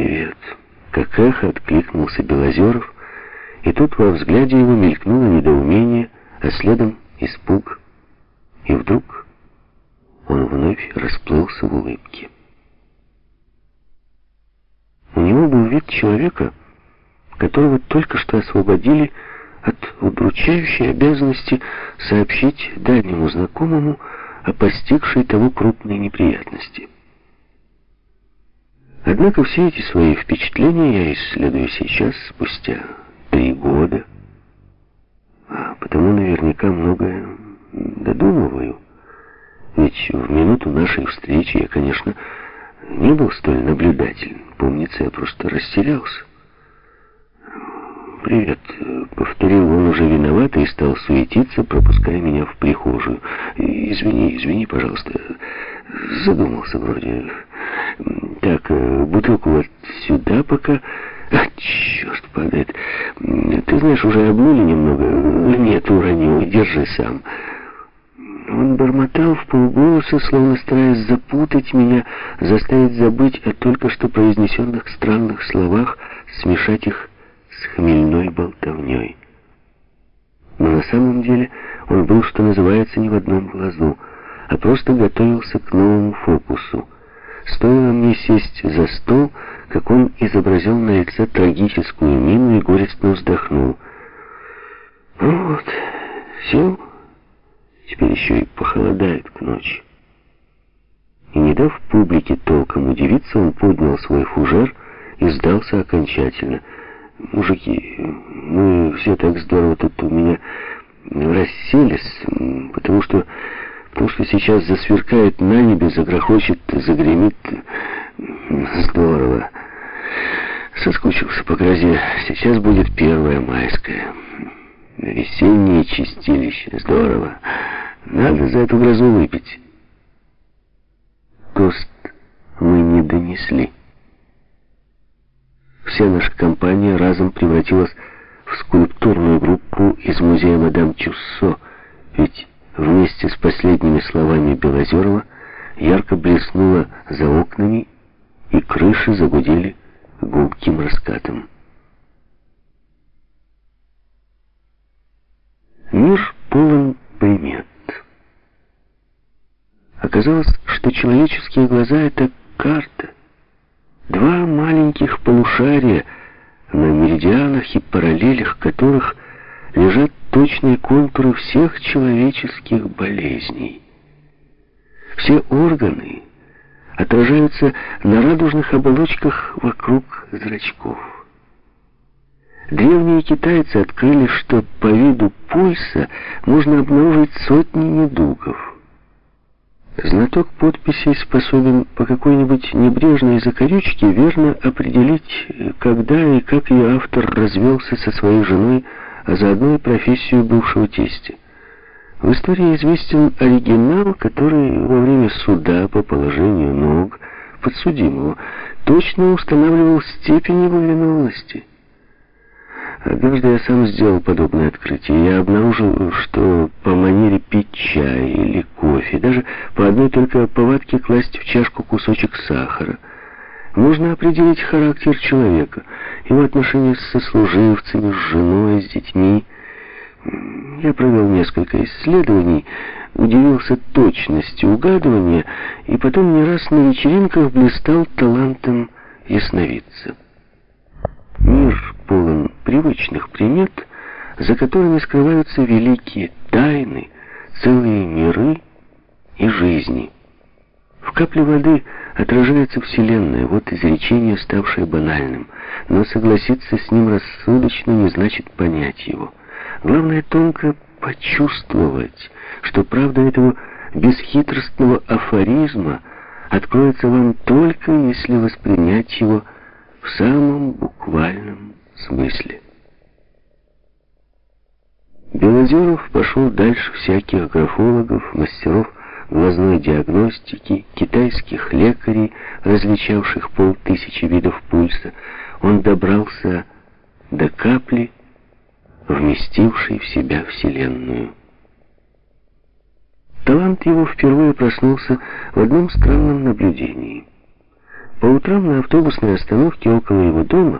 «Привет!» Как эхо откликнулся Белозеров, и тут во взгляде его мелькнуло недоумение, а следом испуг. И вдруг он вновь расплылся в улыбке. У него был вид человека, которого только что освободили от удручающей обязанности сообщить дальнему знакомому о постигшей того крупной неприятности. Однако все эти свои впечатления я исследую сейчас, спустя три года, а потому наверняка многое додумываю. Ведь в минуту нашей встречи я, конечно, не был столь наблюдателен. Помнится, я просто растерялся. «Привет», — повторил он уже виновато и стал суетиться, пропуская меня в прихожую. «Извини, извини, пожалуйста, задумался вроде. Так, э, бутылку вот сюда пока...» А, черт падает. Ты знаешь, уже обнули немного. Нет, уронил, держи сам. Он бормотал в полголоса, словно стараясь запутать меня, заставить забыть о только что произнесенных странных словах, смешать их с хмельной болтовней. Но на самом деле он был, что называется, не в одном глазу, а просто готовился к новому фокусу. Стоило мне сесть за стол, как он изобразил на лице трагическую мину и горестно вздохнул. «Ну вот, все, теперь еще и похолодает к ночи». И не дав публике толком удивиться, он поднял свой фужер и сдался окончательно — Мужики, мы все так здорово тут у меня расселись, потому что, потому что сейчас засверкает на небе, загрохочет, загремит. Здорово. Соскучился по грозе. Сейчас будет первое майское. Весеннее чистилище. Здорово. Надо за эту грозу выпить. Тост мы не донесли. Вся наша компания разом превратилась в скульптурную группу из музея мадам Чуссо, ведь вместе с последними словами Белозерова ярко блеснуло за окнами, и крыши загудели гулким раскатом. Мир полон примет. Оказалось, что человеческие глаза — это карта — Два маленьких полушария, на меридианах и параллелях которых лежат точные контуры всех человеческих болезней. Все органы отражаются на радужных оболочках вокруг зрачков. Древние китайцы открыли, что по виду пульса можно обнаружить сотни недугов. Знаток подписей способен по какой-нибудь небрежной закорючке верно определить, когда и как ее автор развелся со своей женой, а заодно и профессию бывшего тестя. В истории известен оригинал, который во время суда по положению ног подсудимого точно устанавливал степень его виновности. Однажды я сам сделал подобное открытие. Я обнаружил, что по манере пить чай или кофе, даже по одной только повадке класть в чашку кусочек сахара, можно определить характер человека, его отношения с сослуживцами, с женой, с детьми. Я провел несколько исследований, удивился точности угадывания и потом не раз на вечеринках блистал талантом ясновидца. Мир полон привычных примет, за которыми скрываются великие тайны, целые миры и жизни. В капле воды отражается Вселенная, вот изречение, ставшее банальным, но согласиться с ним рассудочно не значит понять его. Главное тонко почувствовать, что правда этого бесхитростного афоризма откроется вам только если воспринять его в самом буквальном смысле. Белозеров пошел дальше всяких графологов, мастеров глазной диагностики, китайских лекарей, различавших полтысячи видов пульса. Он добрался до капли, вместившей в себя Вселенную. Талант его впервые проснулся в одном странном наблюдении. По утрам на автобусной остановке около его дома